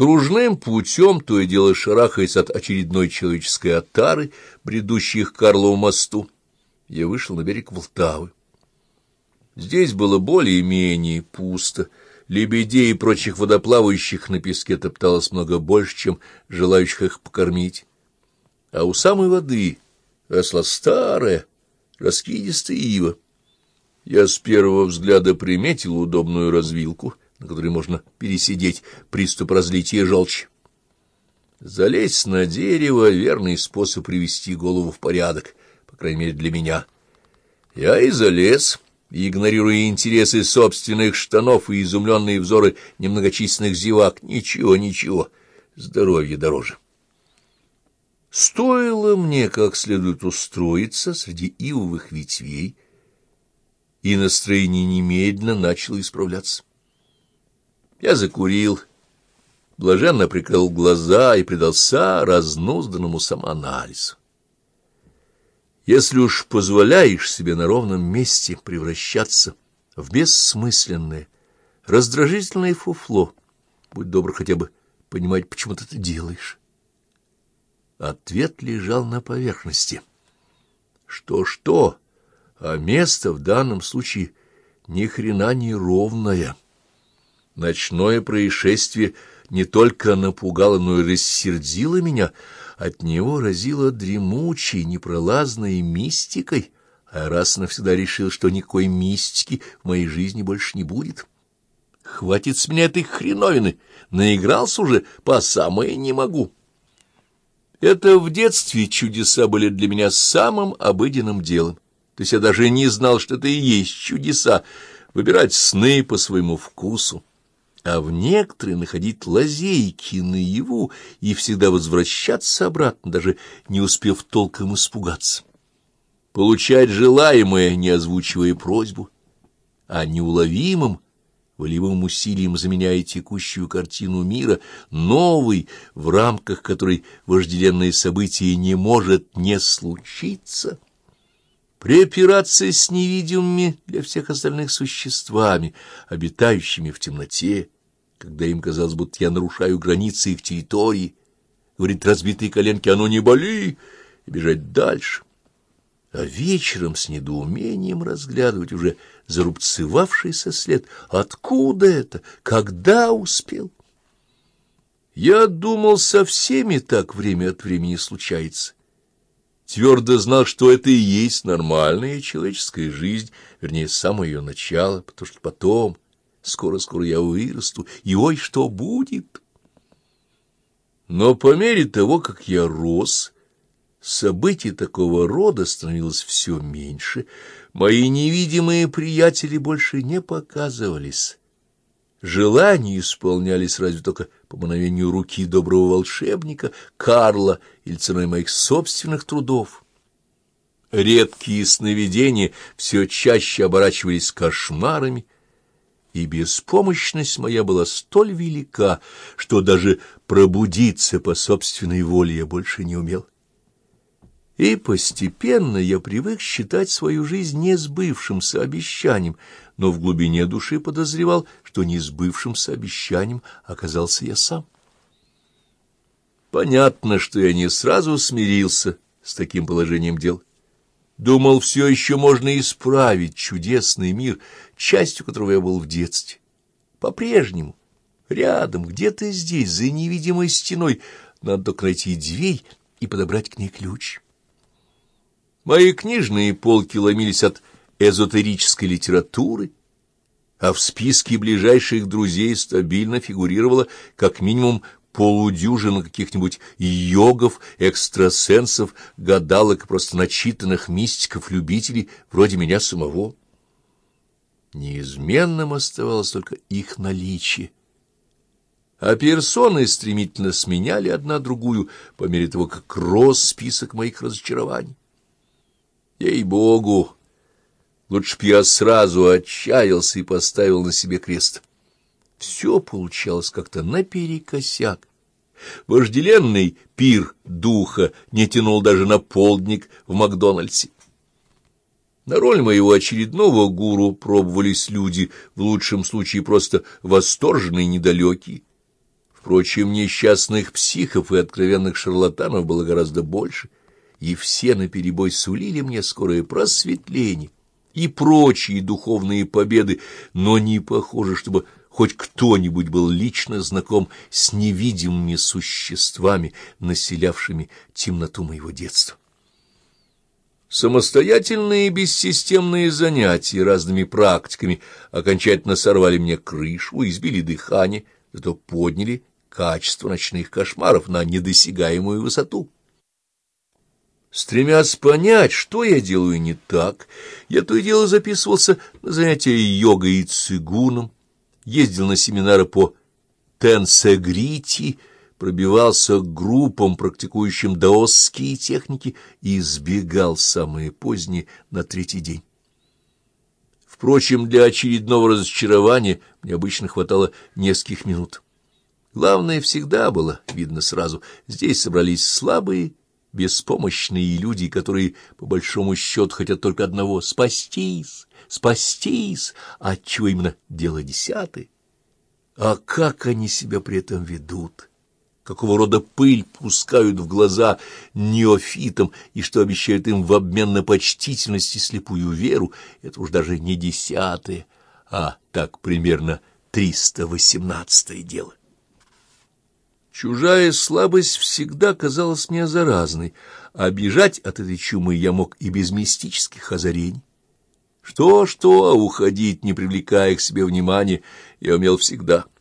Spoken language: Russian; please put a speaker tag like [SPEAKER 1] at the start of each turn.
[SPEAKER 1] Кружным путем, то и дело шарахаясь от очередной человеческой отары, бредущей к Карлову мосту, я вышел на берег Волтавы. Здесь было более-менее пусто. Лебедей и прочих водоплавающих на песке топталось много больше, чем желающих их покормить. А у самой воды росла старая, раскидистая ива. Я с первого взгляда приметил удобную развилку, на которой можно пересидеть приступ разлития желчи. Залезть на дерево — верный способ привести голову в порядок, по крайней мере для меня. Я и залез, игнорируя интересы собственных штанов и изумленные взоры немногочисленных зевак. Ничего, ничего, здоровье дороже. Стоило мне как следует устроиться среди ивовых ветвей, и настроение немедленно начало исправляться. Я закурил, блаженно прикрыл глаза и предался разнузданному самоанализу. Если уж позволяешь себе на ровном месте превращаться в бессмысленное, раздражительное фуфло, будь добр хотя бы понимать, почему ты это делаешь. Ответ лежал на поверхности. Что-что, а место в данном случае ни хрена не ровное. Ночное происшествие не только напугало, но и рассердило меня. От него разило дремучей, непролазной мистикой, а раз навсегда решил, что никакой мистики в моей жизни больше не будет. Хватит с меня этой хреновины, наигрался уже, по самое не могу. Это в детстве чудеса были для меня самым обыденным делом. То есть я даже не знал, что это и есть чудеса — выбирать сны по своему вкусу, а в некоторые находить лазейки наяву и всегда возвращаться обратно, даже не успев толком испугаться. Получать желаемое, не озвучивая просьбу, а неуловимым — волевым усилием заменяя текущую картину мира, новый, в рамках которой вожделенное событие не может не случиться. При операции с невидимыми для всех остальных существами, обитающими в темноте, когда им казалось, будто я нарушаю границы их территории, говорит разбитые коленки «Оно не боли!» и бежать дальше а вечером с недоумением разглядывать уже зарубцевавшийся след. Откуда это? Когда успел? Я думал, со всеми так время от времени случается. Твердо знал, что это и есть нормальная человеческая жизнь, вернее, самое ее начало, потому что потом, скоро-скоро я вырасту, и ой, что будет! Но по мере того, как я рос, Событий такого рода становилось все меньше, мои невидимые приятели больше не показывались. Желания исполнялись разве только по мановению руки доброго волшебника Карла или ценой моих собственных трудов. Редкие сновидения все чаще оборачивались кошмарами, и беспомощность моя была столь велика, что даже пробудиться по собственной воле я больше не умел. И постепенно я привык считать свою жизнь несбывшимся обещанием, но в глубине души подозревал, что несбывшимся обещанием оказался я сам. Понятно, что я не сразу смирился с таким положением дел. Думал, все еще можно исправить чудесный мир, частью которого я был в детстве. По-прежнему, рядом, где-то здесь, за невидимой стеной, надо только найти дверь и подобрать к ней ключ. Мои книжные полки ломились от эзотерической литературы, а в списке ближайших друзей стабильно фигурировало как минимум полудюжина каких-нибудь йогов, экстрасенсов, гадалок, просто начитанных мистиков-любителей, вроде меня самого. Неизменным оставалось только их наличие. А персоны стремительно сменяли одна другую по мере того, как рос список моих разочарований. Ей-богу! Лучше б я сразу отчаялся и поставил на себе крест. Все получалось как-то наперекосяк. Вожделенный пир духа не тянул даже на полдник в Макдональдсе. На роль моего очередного гуру пробовались люди, в лучшем случае просто восторженные и недалекие. Впрочем, несчастных психов и откровенных шарлатанов было гораздо больше, и все наперебой сулили мне скорое просветление и прочие духовные победы, но не похоже, чтобы хоть кто-нибудь был лично знаком с невидимыми существами, населявшими темноту моего детства. Самостоятельные бессистемные занятия разными практиками окончательно сорвали мне крышу, избили дыхание, зато подняли качество ночных кошмаров на недосягаемую высоту. Стремясь понять, что я делаю не так, я то и дело записывался на занятия йогой и цигуном, ездил на семинары по тенсегрити, пробивался к группам, практикующим даосские техники, и избегал самые поздние на третий день. Впрочем, для очередного разочарования мне обычно хватало нескольких минут. Главное всегда было видно сразу. Здесь собрались слабые, беспомощные люди, которые, по большому счету, хотят только одного — спастись, спастись, а отчего именно дело десятое. А как они себя при этом ведут? Какого рода пыль пускают в глаза неофитам и что обещают им в обмен на почтительность и слепую веру, это уж даже не десятое, а так примерно триста восемнадцатое дело. Чужая слабость всегда казалась мне заразной, а бежать от этой чумы я мог и без мистических озарений. Что-что, а уходить, не привлекая к себе внимания, я умел всегда —